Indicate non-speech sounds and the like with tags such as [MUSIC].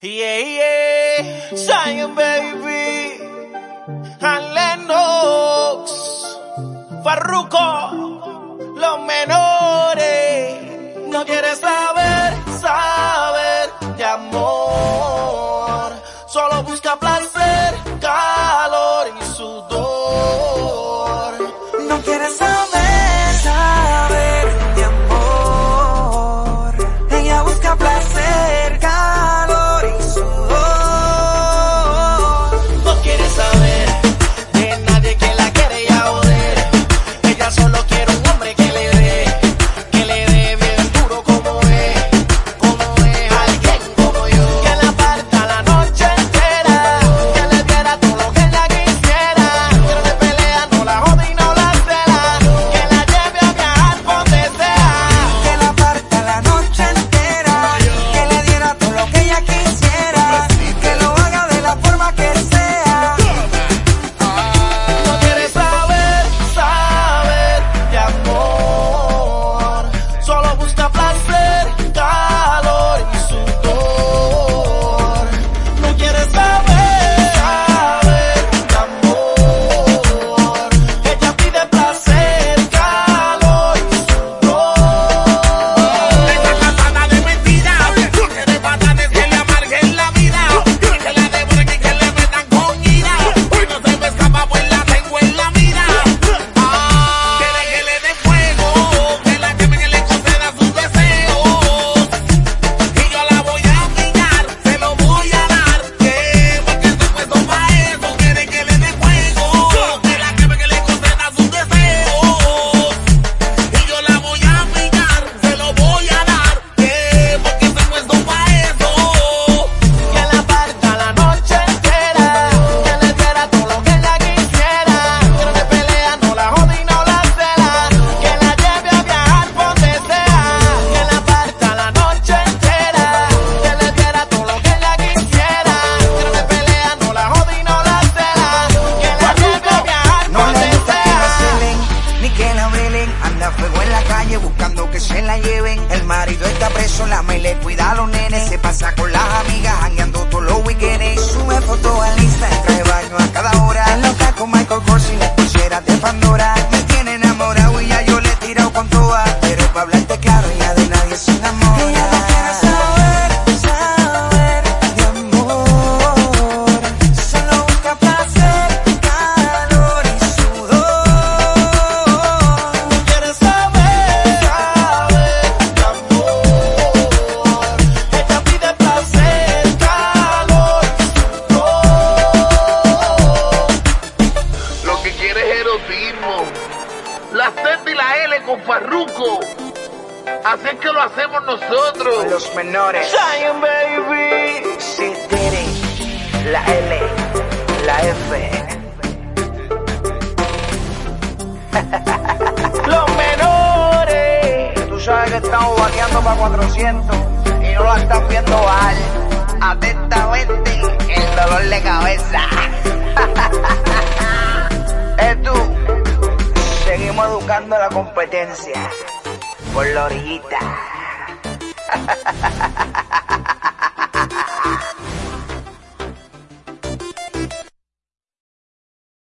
Yeah, yeah, Zion baby, Alenox, Farruko, los menores, no quieres saber, saber de amor, solo busca placer, calor y sudor, no quieres saber. se la lleven. El marido está preso, la y le cuida a los nenes, se pasa con las amigas La Z y la L con Farruco. Así es que lo hacemos nosotros. Los menores. Zion, baby. Sin Diddy, la L, la F. [LAUGHS] Los menores. Tú sabes que estamos vaqueando para 400 y no la están viendo al. Atentamente, el dolor de cabeza. [LAUGHS] la competencia por la orillita. [LAUGHS]